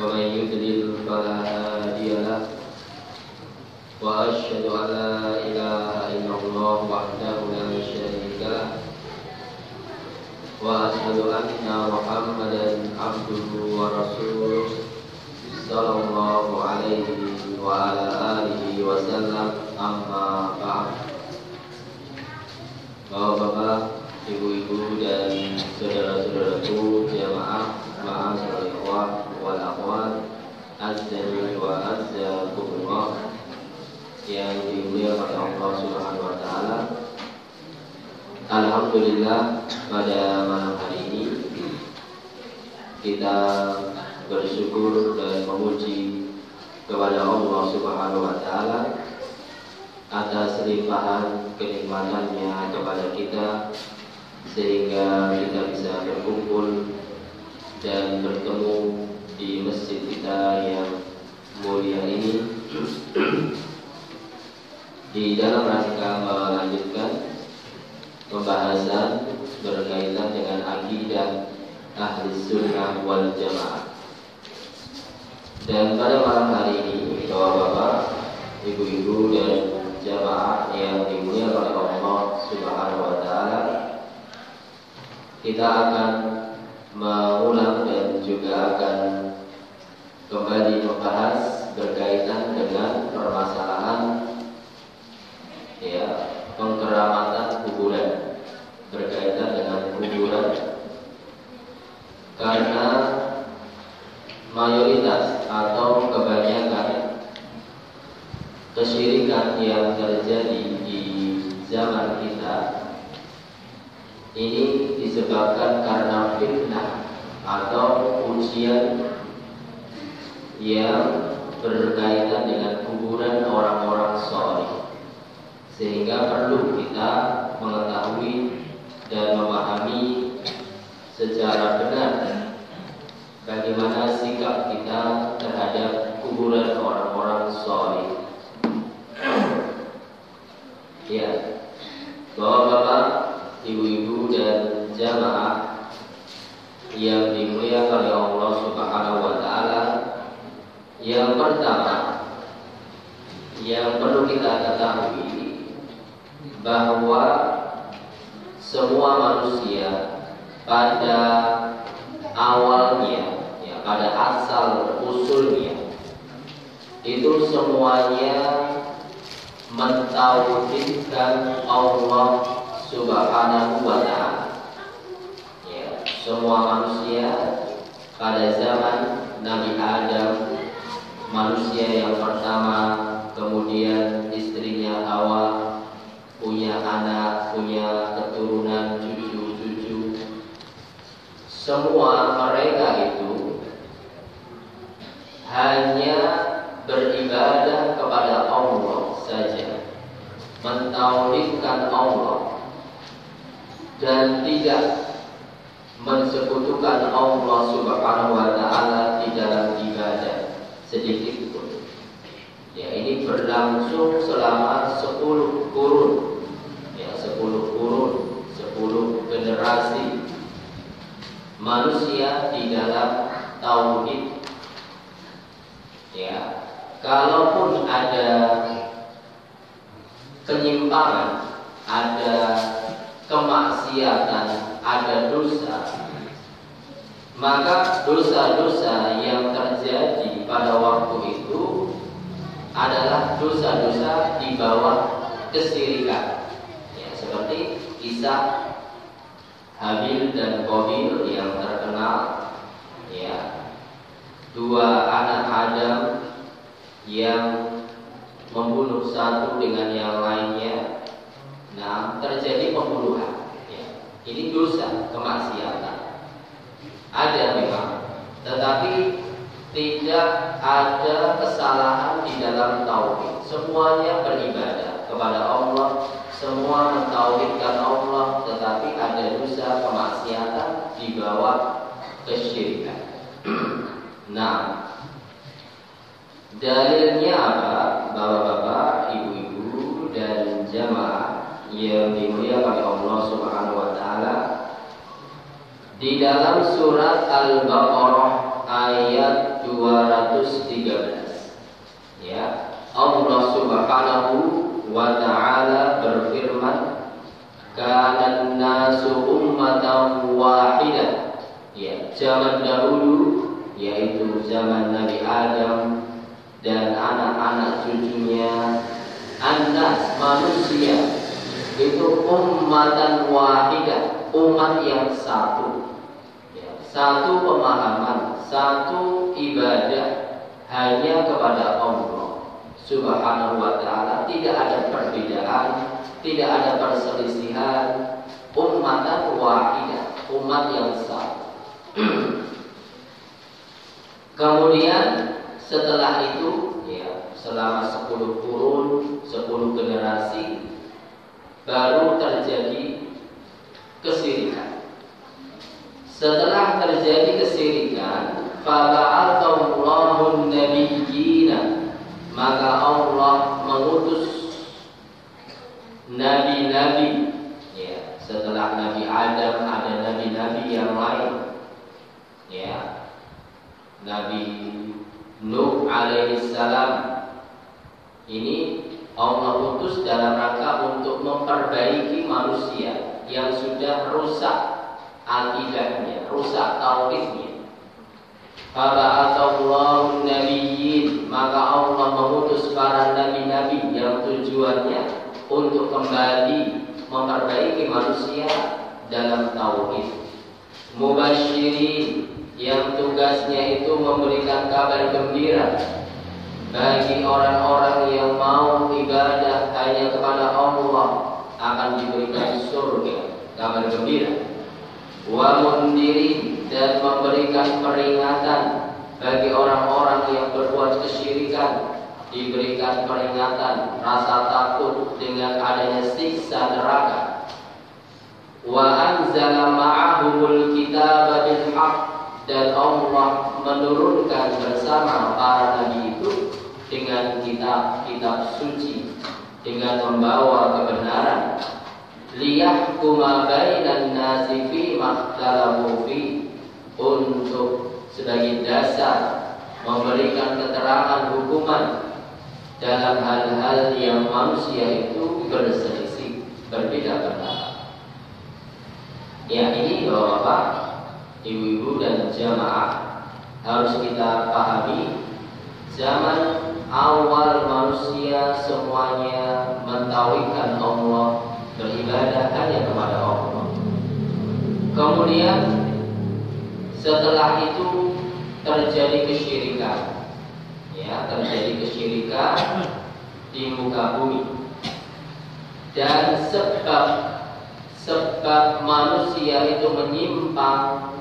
ومن يضلل فلا هادي له وأشهد أن لا إله إلا الله وحده لا شريك له وأشهد أن محمدا عبده ورسوله صلى الله عليه وعلى آله وسلم أما بعد Bapak-bapak, ibu-ibu dan saudara-saudaraku jamaah, maaf saudara akhwat azzani wa azzakumullah yang dimuliakan Allah Subhanahu wa taala. Alhamdulillah pada malam hari ini kita bersyukur dan memuji kepada Allah Subhanahu wa taala atas limpahan kenikmatannya kepada kita sehingga kita bisa berkumpul dan bertemu di masjid kita yang mulia ini di dalam rangka melanjutkan pembahasan berkaitan dengan akidah ahli sunnah wal jamaah dan pada malam hari ini bapak-bapak, ibu-ibu dan jamaah yang dimuliakan oleh Allah Subhanahu wa taala. Kita akan mengulang dan juga akan kembali membahas berkaitan dengan permasalahan ya pengkeramatan kuburan. Berkaitan dengan kuburan. Karena mayoritas atau kebanyakan kesyirikan yang terjadi di zaman kita ini disebabkan karena fitnah atau ujian yang berkaitan dengan kuburan orang-orang soleh. Sehingga perlu kita mengetahui dan memahami secara benar bagaimana sikap kita terhadap kuburan orang-orang soleh Ya, bapak-bapak, ibu-ibu dan jamaah yang dimuliakan oleh Allah Subhanahu wa taala. Yang pertama yang perlu kita ketahui bahwa semua manusia pada awalnya ya pada asal usulnya itu semuanya mentauhidkan Allah Subhanahu wa taala. Ya, semua manusia pada zaman Nabi Adam manusia yang pertama kemudian istrinya Hawa punya anak, punya keturunan cucu-cucu. Semua mereka itu hanya beribadah kepada Allah saja mentauhidkan Allah dan tidak mensekutukan Allah Subhanahu wa taala di dalam ibadah sedikit pun. Ya, ini berlangsung selama 10 kurun. Ya, 10 kurun, 10 generasi manusia di dalam tauhid. Ya, kalaupun ada penyimpangan, ada kemaksiatan, ada dosa, maka dosa-dosa yang terjadi pada waktu itu adalah dosa-dosa di bawah kesirikan. Ya, seperti kisah Habil dan Qabil yang terkenal ya dua anak Adam yang membunuh satu dengan yang lainnya nah terjadi pembunuhan ya. ini dosa kemaksiatan ada memang tetapi tidak ada kesalahan di dalam tauhid. Semuanya beribadah kepada Allah, semua mentauhidkan Allah, tetapi ada dosa kemaksiatan di bawah kesyirikan. nah, dalilnya apa? Bapak-bapak, ibu-ibu dan jamaah yang dimuliakan oleh Allah Subhanahu wa taala di dalam surat Al-Baqarah ayat 213 ya Allah Subhanahu wa taala berfirman kana nasu ummatan wahidah. Ya zaman dahulu yaitu zaman Nabi Adam dan anak-anak cucunya anas manusia itu ummatan wahidah umat yang satu satu pemahaman satu ibadah hanya kepada Allah Subhanahu wa taala, tidak ada perbedaan, tidak ada perselisihan, ummatan wahidah, umat yang satu. Kemudian setelah itu ya, selama 10 kurun, 10 generasi baru terjadi kesirikan. Setelah terjadi kesirikan, Faba'athallahu nabiyyina Maka Allah mengutus Nabi-nabi. Ya, Setelah Nabi Adam ada Nabi-Nabi yang lain. Ya Nabi Nuh alaihissalam Ini Allah utus dalam rangka untuk memperbaiki manusia Yang sudah rusak akidahnya, rusak tauhidnya Faba'atallahu nabiyyin Maka Allah mengutus para nabi-nabi Yang tujuannya untuk kembali memperbaiki manusia dalam tauhid. Mubasyirin yang tugasnya itu memberikan kabar gembira bagi orang-orang yang mau ibadah hanya kepada Allah akan diberikan surga. Kabar gembira wa mundirin dan memberikan peringatan bagi orang-orang yang berbuat kesyirikan. Diberikan peringatan rasa takut dengan adanya siksa neraka. Wa anzala ma'ahumul kitaba bil haqq dan Allah menurunkan bersama para nabi itu dengan kitab-kitab suci dengan membawa kebenaran liyahkuma bainan nasi fi makhtalafu fi untuk sebagai dasar memberikan keterangan hukuman dalam hal-hal yang manusia itu berselisih berbeda pendapat. Ya ini bapak-bapak, ibu-ibu dan jamaah harus kita pahami zaman awal manusia semuanya mentauhidkan Allah beribadah hanya kepada Allah. Kemudian setelah itu terjadi kesyirikan. Ya, terjadi kesyirikan di muka bumi. Dan sebab sebab manusia itu menyimpang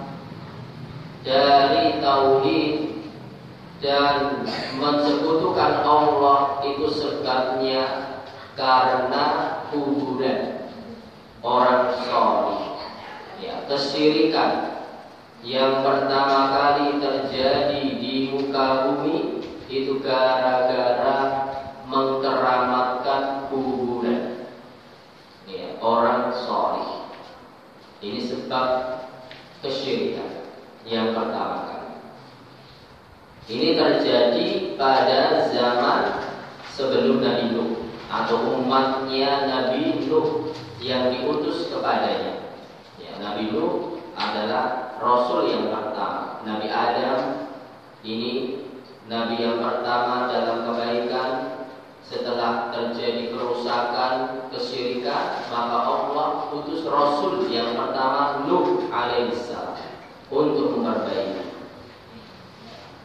dari tauhid dan mensekutukan Allah itu sebabnya karena kuburan orang soleh. Ya, kesirikan yang pertama kali terjadi di muka bumi itu gara-gara mengkeramatkan kuburan ya, orang soleh. Ini sebab kesyirikan yang pertama kali. Ini terjadi pada zaman sebelum Nabi Nuh atau umatnya Nabi Nuh yang diutus kepadanya. Ya, Nabi Nuh adalah Rasul yang pertama. Nabi Adam ini Nabi yang pertama dalam kebaikan setelah terjadi kerusakan, kesyirikan, maka Allah utus Rasul yang pertama Nuh alaihissalam untuk memperbaiki.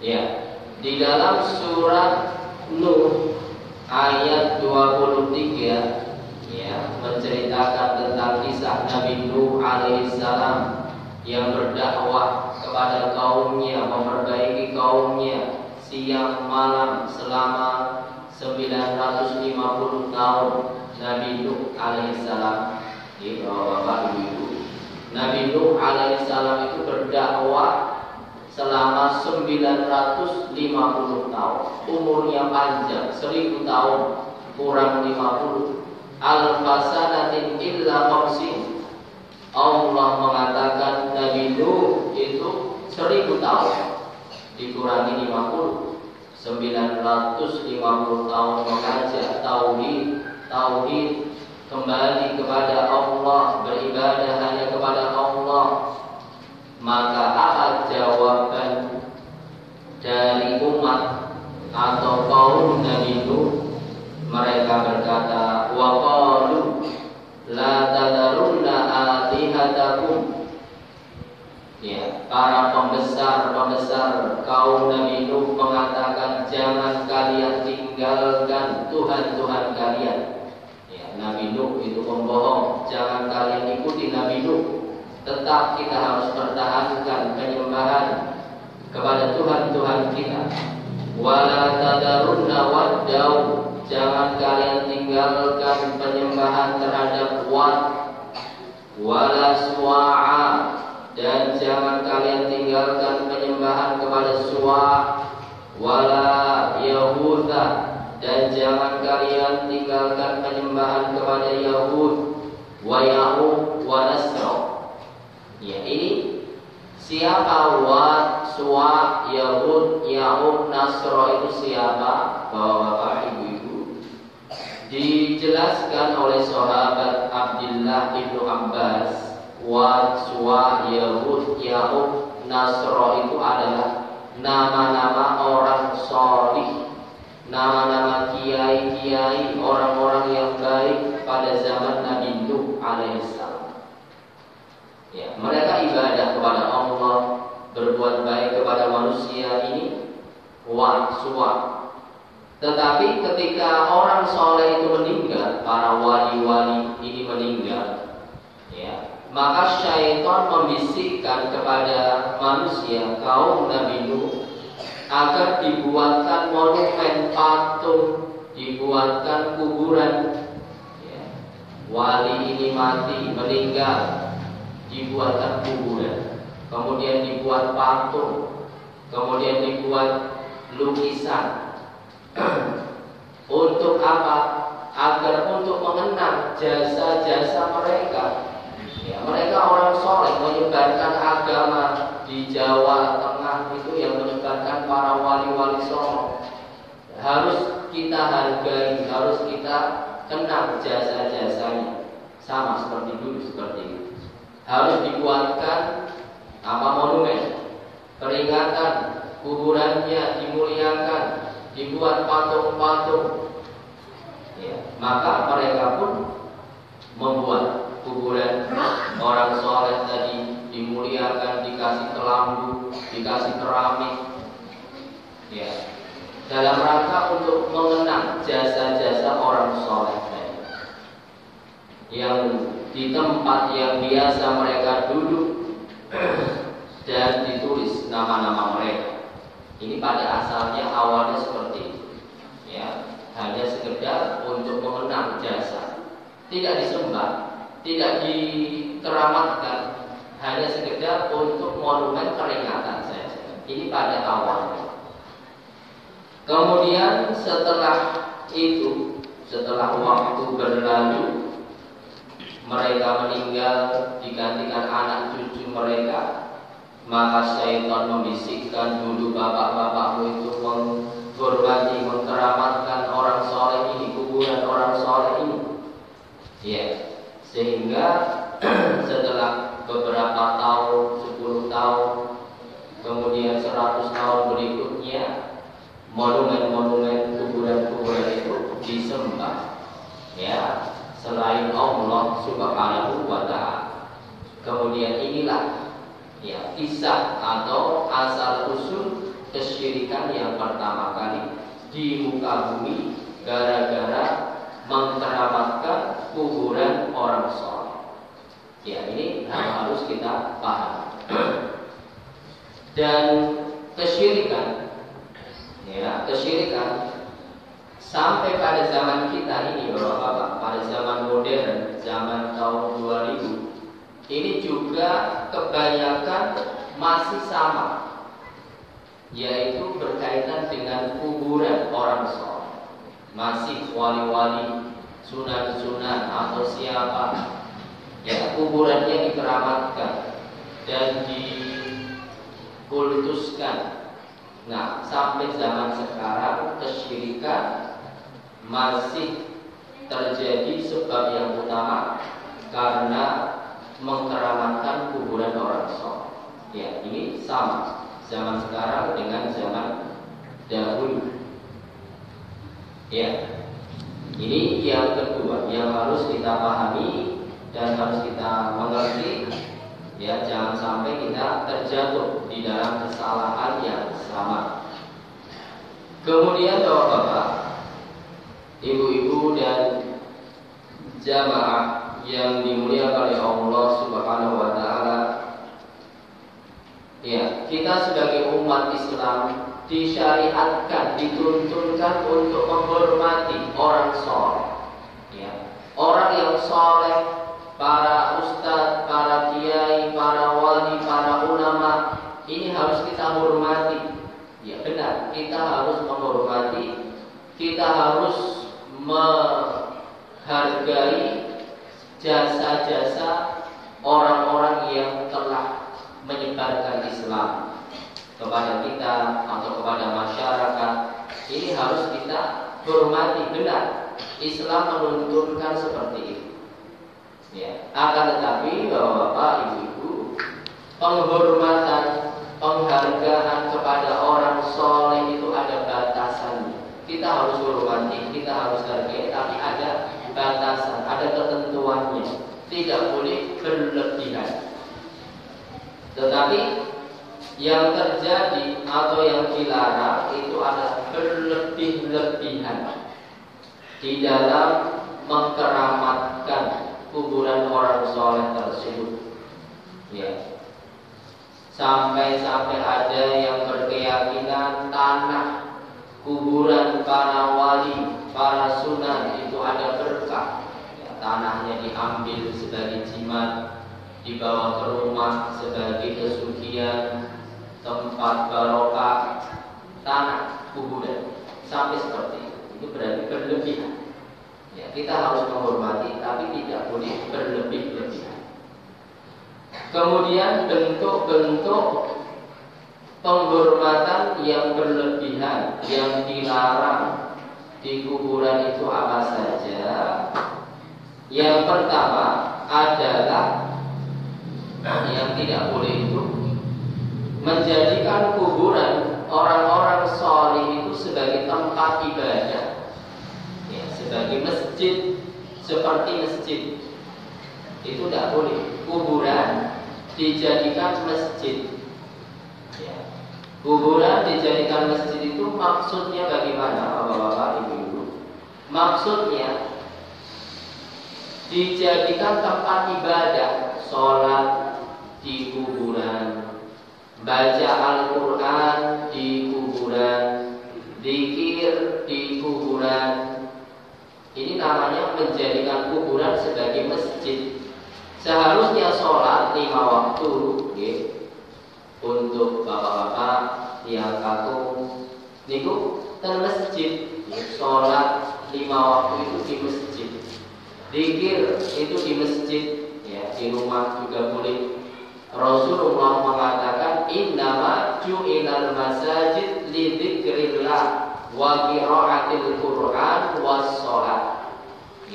Ya, di dalam surat Nuh ayat 23 ya menceritakan tentang kisah Nabi Nuh alaihissalam yang berdakwah kepada kaumnya memperbaiki kaum kaumnya siang malam selama 950 tahun Nabi Nuh alaihissalam. Di bapak ibu. Nabi Nuh alaihissalam itu berdakwah selama 950 tahun. Umurnya panjang 1000 tahun kurang 50 al-fasanatin illa qamsin Allah mengatakan Nabi Nuh itu 1000 tahun dikurangi 50 950 tahun mengajak tauhid, tauhid kembali kepada Allah, beribadah hanya kepada Allah. Maka apa jawaban dari umat atau kaum Nabi Nuh? Mereka berkata, "Wa qalu la tadarunna atihatakum Ya, para pembesar-pembesar kaum Nabi Nuh mengatakan jangan kalian tinggalkan Tuhan-Tuhan kalian. Ya, Nabi Nuh itu pembohong, jangan kalian ikuti Nabi Nuh. Tetap kita harus pertahankan penyembahan kepada Tuhan-Tuhan kita. Wala tadarunna waddau, jangan kalian tinggalkan penyembahan terhadap Wad. Wala suwa'a, dan jangan kalian tinggalkan penyembahan kepada Suwa wala dan jangan kalian tinggalkan penyembahan kepada Yahud wa Yahud wa Nasra. Ya ini siapa wa Suwa Yahud Yahud Nasra itu siapa? Bapak-bapak ibu-ibu dijelaskan oleh sahabat Abdullah ibnu Abbas Wad, Suwa, Yahud, Yahud, Nasro itu adalah nama-nama orang solih, nama-nama kiai-kiai, orang-orang yang baik pada zaman Nabi Nuh alaihissalam. Ya, mereka ibadah kepada Allah, berbuat baik kepada manusia ini, Wad, Suwa. Tetapi ketika orang soleh itu meninggal, para wali-wali ini meninggal, ya, maka syaitan membisikkan kepada manusia kaum Nabi Nuh agar dibuatkan monumen patung, dibuatkan kuburan. Ya. Wali ini mati, meninggal, dibuatkan kuburan. Kemudian dibuat patung, kemudian dibuat lukisan. untuk apa? Agar untuk mengenang jasa-jasa mereka Ya, mereka orang soleh menyebarkan agama di Jawa Tengah itu yang menyebarkan para wali-wali songo. Harus kita hargai, harus kita kenal jasa-jasanya. Sama seperti dulu seperti itu. Harus dibuatkan apa monumen, peringatan, kuburannya dimuliakan, dibuat patung-patung. Ya, maka mereka pun membuat kuburan. Orang soleh tadi dimuliakan dikasih kelambu dikasih keramik. Ya dalam rangka untuk mengenang jasa-jasa orang soleh tadi. Yang di tempat yang biasa mereka duduk dan ditulis nama-nama mereka ini pada asalnya awalnya seperti itu ya hanya sekedar untuk mengenang jasa tidak disembah tidak dikeramatkan hanya sekedar untuk monumen peringatan saja. Ini pada awalnya. Kemudian setelah itu, setelah waktu berlalu, mereka meninggal digantikan anak cucu mereka, maka syaitan membisikkan dulu bapak-bapakmu itu menghormati, mengkeramatkan orang soleh ini, kuburan orang soleh ini. Ya, yeah sehingga setelah beberapa tahun, 10 tahun, kemudian 100 tahun berikutnya monumen-monumen kuburan-kuburan itu disembah ya selain Allah Subhanahu wa taala. Kemudian inilah ya kisah atau asal usul kesyirikan yang pertama kali di muka bumi gara-gara mengkeramatkan kuburan orang soleh. Ya ini harus kita paham. Dan kesyirikan sampai pada zaman kita ini Bapak-bapak, pada zaman modern, zaman tahun 2000 ini juga kebanyakan masih sama yaitu berkaitan dengan kuburan orang soleh. Masih wali-wali sunan-sunan atau siapa ya kuburannya dikeramatkan dan dikultuskan nah sampai zaman sekarang kesyirikan masih terjadi sebab yang utama karena mengkeramatkan kuburan orang soleh. Ya ini sama zaman sekarang dengan zaman dahulu. Ya ini yang kedua yang harus kita pahami dan harus kita mengerti. Ya jangan sampai kita terjatuh di dalam kesalahan yang sama. Kemudian bapak-bapak, ibu-ibu dan jamaah yang dimuliakan oleh Allah Subhanahu wa taala. Ya, kita sebagai umat Islam disyariatkan, dituntunkan untuk menghormati orang soleh. Ya. Orang yang soleh, para ustadz, para kiai, para wali, para ulama, ini harus kita hormati. Ya benar, kita harus menghormati, kita harus menghargai jasa-jasa orang-orang yang telah menyebarkan Islam. Kepada kita atau kepada masyarakat ini harus kita hormati benar. Islam menuntunkan seperti itu. Ya akan tetapi bapak ibu-ibu penghormatan penghargaan kepada orang soleh kita harus hormati kita harus hargai tapi ada batasan ada ketentuannya tidak boleh berlebihan tetapi yang terjadi atau yang dilarang itu adalah berlebih-lebihan di dalam mengkeramatkan kuburan orang soleh tersebut. Ya. Sampai-sampai ada yang berkeyakinan tanah kuburan para wali, para sunan itu ada berkah. Ya, tanahnya diambil sebagai jimat, dibawa ke rumah sebagai kesucian, tempat barokah, tanah, kuburan, sampai seperti itu. Itu berarti berlebihan. Ya, kita harus menghormati, tapi tidak boleh berlebih-lebihan. Kemudian bentuk-bentuk penghormatan yang berlebihan, yang dilarang di kuburan itu apa saja? Yang pertama adalah yang tidak boleh itu menjadikan kuburan orang-orang soleh itu sebagai tempat ibadah, ya, sebagai masjid, seperti masjid. Itu tidak boleh. Kuburan dijadikan masjid. Kuburan dijadikan masjid itu maksudnya bagaimana, bapak-bapak, ibu-ibu? Maksudnya dijadikan tempat ibadah, sholat di kuburan, baca Al-Quran di kuburan, dikir di kuburan. Ini namanya menjadikan kuburan sebagai masjid. Seharusnya sholat lima waktu. Untuk bapak-bapak yang kaku, niku dan masjid, ya. sholat lima waktu itu di masjid. Dikir itu di masjid, ya di rumah juga boleh Rasulullah mengatakan innama ju'ilal masajid li dzikrillah wa qiraatil Qur'an was shalat.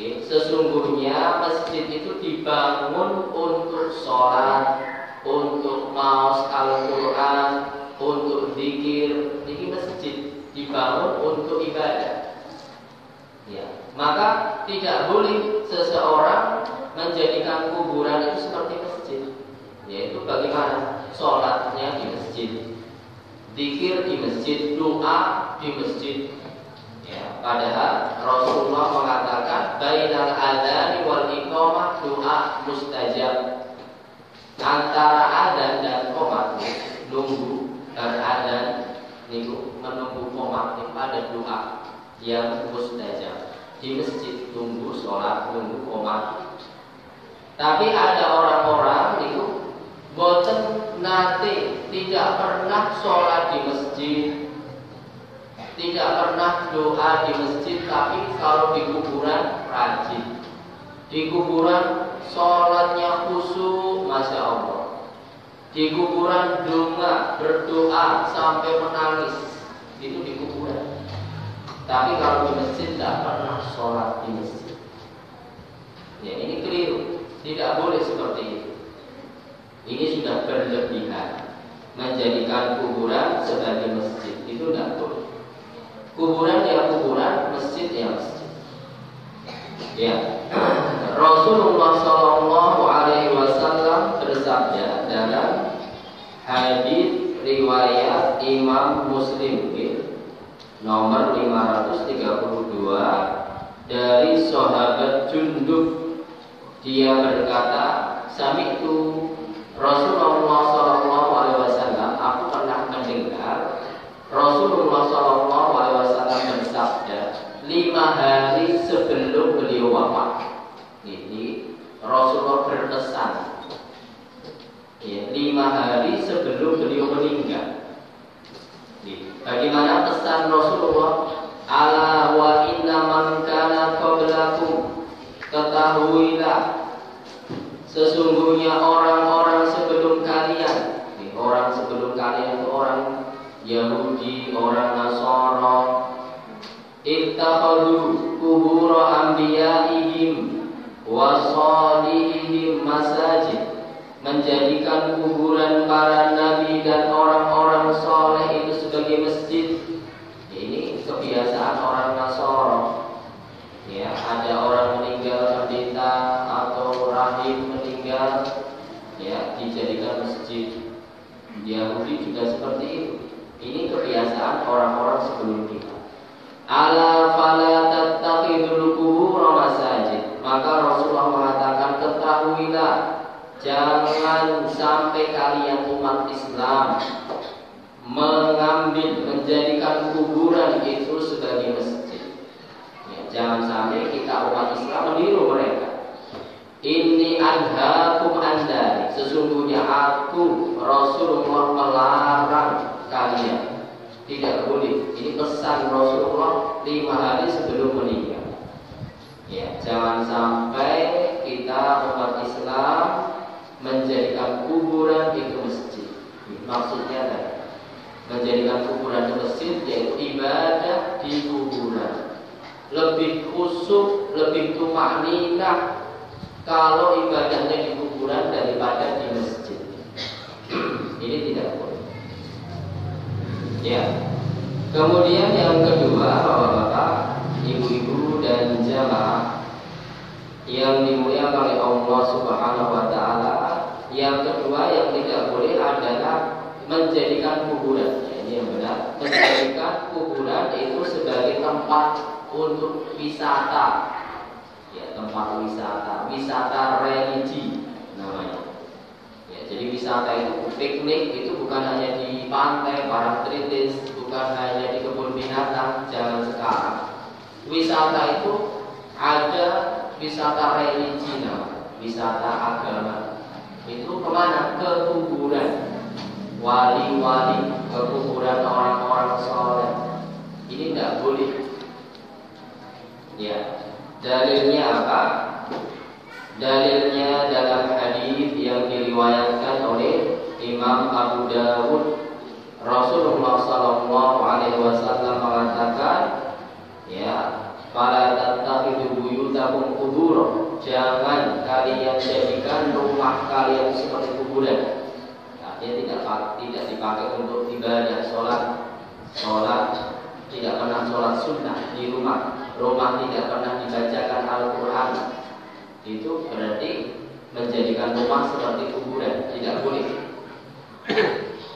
Sesungguhnya masjid itu dibangun untuk sholat, untuk maus Al-Quran, untuk zikir. Ini masjid dibangun untuk ibadah. Ya. Maka tidak boleh seseorang menjadikan kuburan itu seperti masjid yaitu bagaimana sholatnya di masjid dikir di masjid doa di masjid ya, padahal Rasulullah mengatakan bainal adani wal iqamah doa mustajab antara adan dan komat nunggu beradan niku menunggu komat itu ada doa yang mustajab di masjid tunggu sholat tunggu komat. Tapi ada orang-orang itu boten nate tidak pernah sholat di masjid. Tidak pernah doa di masjid tapi kalau di kuburan rajin. Di kuburan sholatnya khusyuk masya Allah. Di kuburan doa berdoa sampai menangis. Itu di kuburan. Tapi kalau di masjid tidak pernah sholat di masjid. Ya ini keliru. Tidak boleh seperti itu. Ini sudah berlebihan. Menjadikan kuburan sebagai masjid itu tidak boleh. Kuburan ya kuburan masjid ya masjid ya. Rasulullah Shallallahu Alaihi Wasallam bersabda dalam hadis riwayat Imam Muslim nomor 532 dari sahabat Jundub. Dia berkata sami itu Rasulullah Shallallahu Alaihi Wasallam. Aku pernah mendengar Rasulullah Shallallahu Alaihi Wasallam bersabda lima hari sebelum beliau wafat. Ini Rasulullah berpesan ya, lima hari sebelum beliau meninggal. Bagaimana pesan Rasulullah? Ala wa inna man kana qablakum ketahuilah Sesungguhnya orang-orang sebelum kalian Orang sebelum kalian itu orang Yahudi, orang Nasara Ittakhadu kubur anbiya'ihim Wa salihihim masajid Menjadikan kuburan para nabi dan orang-orang soleh itu sebagai masjid Ini kebiasaan orang Nasara Ya, ada orang meninggal pendeta atau rahim meninggal ya dijadikan masjid. Yahudi juga seperti itu. Ini kebiasaan orang-orang sebelum. Ala fala tattakhidul qubur masajid. Maka Rasulullah mengatakan ketahuilah jangan sampai kalian umat Islam mengambil menjadikan kuburan itu sebagai masjid. Jangan sampai kita umat Islam meniru mereka. Ini anhakum anda. Sesungguhnya aku Rasulullah melarang kalian. Tidak boleh. Ini pesan Rasulullah lima hari sebelum meninggal. Ya, jangan sampai kita umat Islam menjadikan kuburan itu masjid. Maksudnya adalah menjadikan kuburan itu masjid yaitu ibadah di kuburan lebih khusyuk, lebih tumak ninah kalau ibadahnya di kuburan daripada di masjid. Ini tidak. Ya. Kemudian yang kedua, bapak-bapak, ibu-ibu dan jamaah yang dimuliakan oleh Allah Subhanahu wa taala, yang kedua yang tidak boleh adalah menjadikan kuburan. Ya, ini yang benar. Menjadikan kuburan itu sebagai tempat untuk wisata ya tempat wisata wisata religi jadi wisata itu piknik itu bukan hanya di pantai para tritis bukan hanya di kebun binatang jangan sekarang. Wisata itu ada wisata religi wisata agama. Itu ke mana? Ke kuburan. Wali-wali ke kuburan orang-orang soleh. Ini tidak boleh. Ya, dalilnya apa? Dalilnya dalam hadis yang diriwayatkan oleh Imam Abu Dawud Rasulullah Sallallahu Alaihi Wasallam mengatakan, ya, para tattakhidhu buyutakum kubur. Jangan kalian jadikan rumah kalian seperti kuburan. Artinya tidak tidak dipakai untuk ibadah, sholat, sholat tidak pernah sholat sunnah di rumah rumah tidak pernah dibacakan Al-Quran itu berarti menjadikan rumah seperti kuburan tidak boleh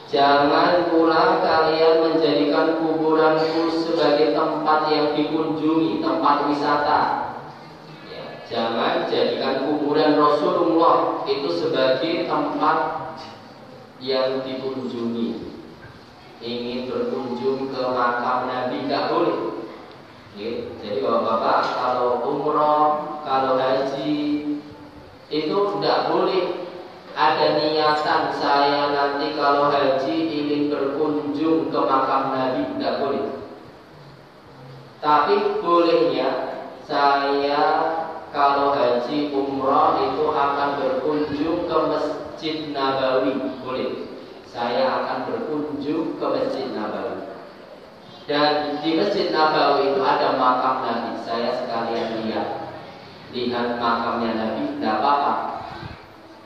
Jangan pula kalian menjadikan kuburanku sebagai tempat yang dikunjungi, tempat wisata. Ya, jangan jadikan kuburan Rasulullah itu sebagai tempat yang dikunjungi. Ingin berkunjung ke makam Nabi tidak boleh. Jadi bapak-bapak kalau umroh, kalau haji itu tidak boleh ada niat saya nanti kalau haji ingin berkunjung ke makam Nabi tidak boleh. Tapi bolehnya saya kalau haji umrah itu akan berkunjung ke Masjid Nabawi boleh. Saya akan berkunjung ke Masjid Nabawi. Dan di Masjid Nabawi itu ada makam Nabi. Saya sekalian lihat. Lihat makamnya Nabi, tidak apa-apa.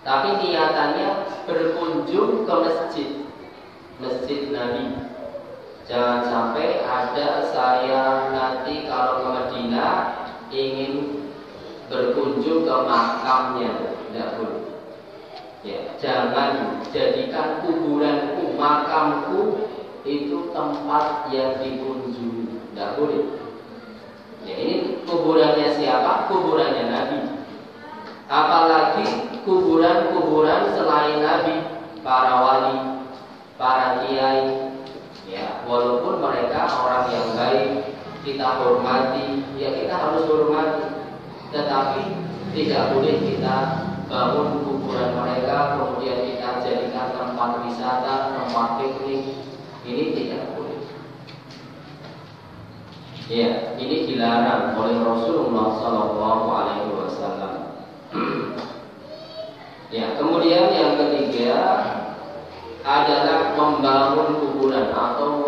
Tapi niatannya berkunjung ke masjid. Masjid Nabi. Jangan sampai ada saya nanti kalau ke Madinah ingin berkunjung ke makamnya. Tidak boleh. Ya, jangan jadikan kuburanku, makamku itu tempat yang dikunjungi. Tidak boleh. Ya, ini kuburannya siapa? Kuburannya Nabi. Apalagi kuburan-kuburan selain Nabi, para wali, para kiai, ya walaupun mereka orang yang baik, kita hormati, ya kita harus hormati. Tetapi tidak boleh kita bangun kuburan mereka, kemudian kita jadikan tempat wisata, tempat piknik, ini tidak boleh. Ya, ini dilarang oleh Rasulullah Shallallahu Alaihi Wasallam. Ya, kemudian yang ketiga adalah membangun kuburan atau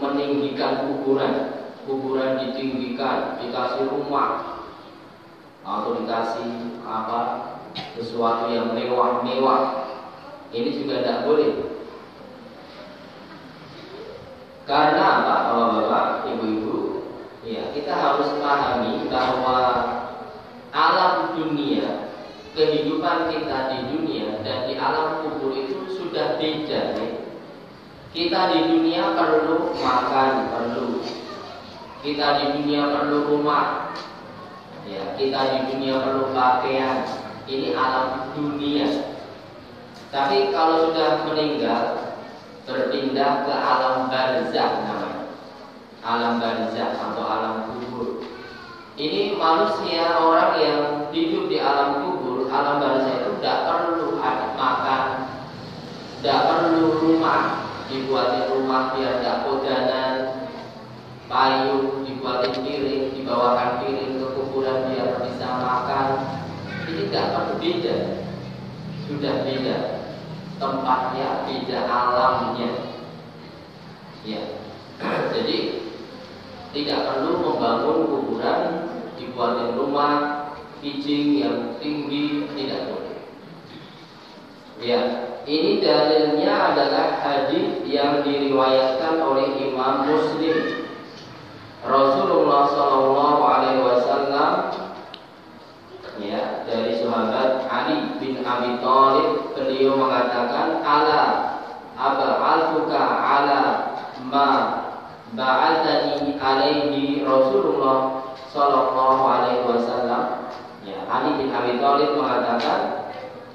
meninggikan kuburan. Kuburan ditinggikan, dikasih rumah atau dikasih apa sesuatu yang mewah-mewah. Ini juga tidak boleh. Karena apa, bapak-bapak, ibu-ibu? Ya, kita harus pahami bahwa alam dunia, kehidupan kita di dunia dan di alam kubur itu sudah. Ya. Kita di dunia perlu makan, perlu. Kita di dunia perlu rumah. Ya, kita di dunia perlu pakaian. Ini alam dunia. Tapi kalau sudah meninggal, berpindah ke alam barzah namanya. Alam barzah atau alam kubur. Ini manusia orang yang hidup di alam kubur, alam barzah itu tidak perlu ada makan, tidak perlu rumah, dibuatin rumah biar tidak kodanan, payung, dibuatin piring, dibawakan piring ke kuburan biar bisa makan. Ini tidak perlu beda, sudah beda tempatnya, beda alamnya. Ya. Jadi tidak perlu membangun kuburan, dibuatin rumah, kijing yang tinggi, tidak boleh. Ya, ini dalilnya adalah hadis yang diriwayatkan oleh Imam Muslim. Rasulullah Shallallahu Alaihi Wasallam ya dari sahabat Ali bin Abi Thalib beliau mengatakan ala alfuka ala ma ba'athani alaihi Rasulullah sallallahu alaihi wasallam ya Ali bin Abi Thalib mengatakan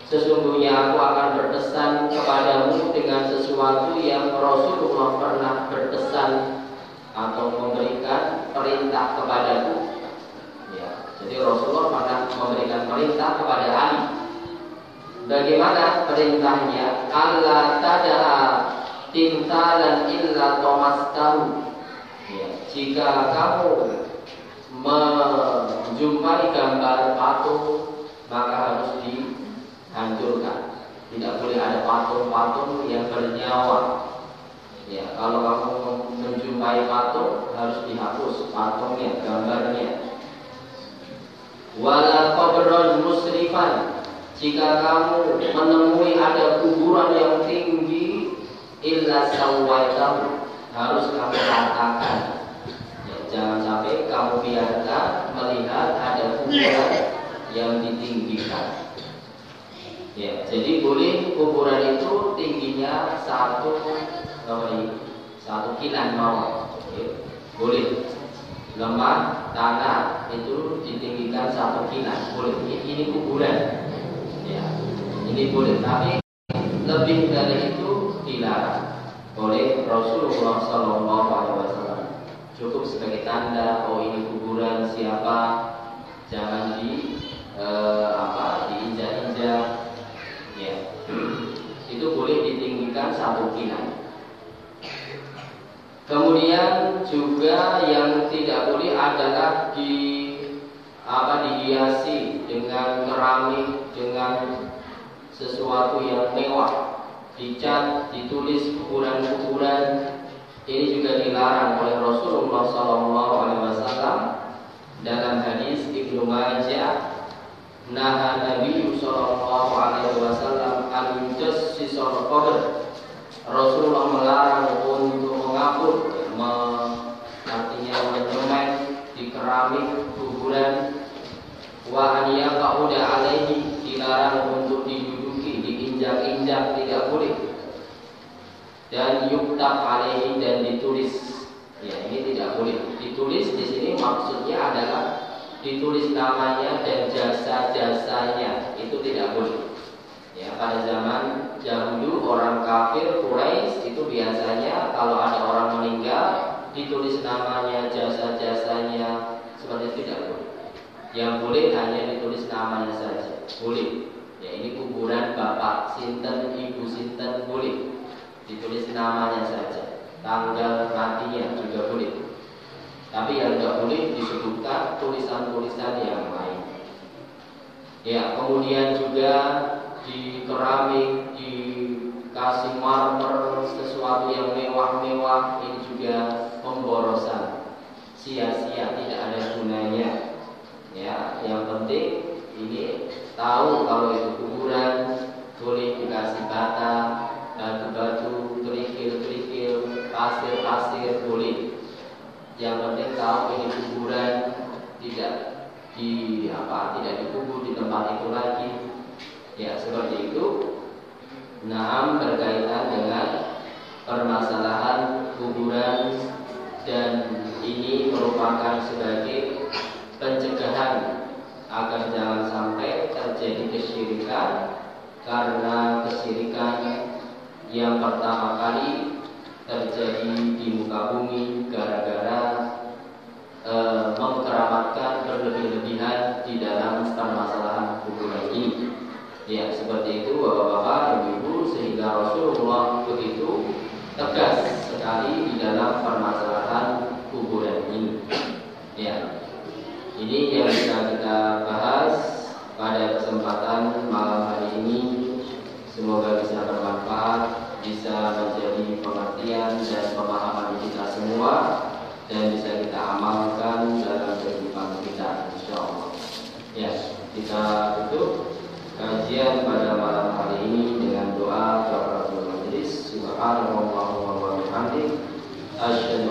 sesungguhnya aku akan berpesan kepadamu dengan sesuatu yang Rasulullah pernah berpesan atau memberikan perintah kepadaku jadi Rasulullah pernah memberikan perintah kepada Ali. Bagaimana perintahnya? Allah tada'a tintalan illa tomastahu. Ya, jika kamu menjumpai gambar patung, maka harus dihancurkan. Tidak boleh ada patung-patung yang bernyawa. Ya, kalau kamu menjumpai patung harus dihapus patungnya, gambarnya wala qabran musrifan jika kamu menemui ada kuburan yang tinggi illa sawaitahu harus kamu ratakan ya, jangan sampai kamu biarkan melihat ada kuburan yang ditinggikan. Ya jadi boleh kuburan itu tingginya satu sorry, satu kilan mau ya, boleh. Lemah tanah itu ditinggikan satu kilas boleh. Ini kuburan. Ya ini boleh. Tapi lebih dari itu dilarang oleh Rasulullah Shallallahu Alaihi Wasallam cukup sebagai tanda oh ini kuburan siapa? Jangan di eh, apa diinjak-injak. Ya. Satu kilai. Kemudian juga yang tidak boleh adalah di apa dihiasi dengan keramik dengan sesuatu yang mewah. Dicat ditulis ukuran-ukuran ini juga dilarang oleh Rasulullah SAW dalam hadis Ibnu Majah. Naha Nabi Sallallahu Alaihi Wasallam an yujassisal qabr Rasulullah melarang untuk mengapur me, artinya menyemen di keramik kuburan. Wa an yaqauda alaihi dilarang untuk diduduki diinjak-injak tidak boleh dan yuktab alaihi dan ditulis ya ini tidak boleh ditulis di sini maksudnya adalah ditulis namanya dan jasa-jasanya itu tidak boleh ya pada zaman dahulu orang kafir Quraisy itu biasanya kalau ada orang meninggal ditulis namanya jasa-jasanya seperti itu tidak boleh yang boleh hanya ditulis namanya saja. Boleh. Ya ini kuburan bapak sinten, ibu sinten boleh. Ditulis namanya saja. Tanggal matinya juga boleh. Tapi yang tidak boleh disebutkan tulisan-tulisan yang lain. Ya, kemudian juga di keramik, dikasih marmer, sesuatu yang mewah-mewah, ini juga pemborosan. Sia-sia, tidak ada gunanya ya yang penting ini tahu kalau itu kuburan boleh dikasih bata batu-batu kerikil-kerikil pasir-pasir boleh. Yang penting tahu ini kuburan tidak di apa tidak dikubur di tempat itu lagi. Ya seperti itu. Nah berkaitan dengan permasalahan kuburan dan ini merupakan sebagai pencegahan agar jangan sampai terjadi kesyirikan karena kesyirikan yang pertama kali terjadi di muka bumi gara-gara e, mengkeramatkan berlebih-lebihan di dalam permasalahan kuburan ini. Ya, seperti itu Bapak-bapak, Ibu-ibu sehingga Rasulullah begitu tegas sekali di dalam permasalahan kuburan ini. Ya, ini yang bisa kita bahas pada semua dan bisa kita amalkan dalam kehidupan kita insya Allah. Ya, kita tutup kajian pada malam hari ini dengan doa kepada majelis. Subhanallah wa bihamdihi asyhadu